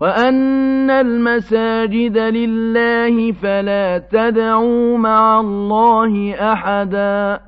وَأَنَّ الْمَسَاجِدَ لِلَّهِ فَلَا تَدْعُوا مَعَ اللَّهِ أَحَدًا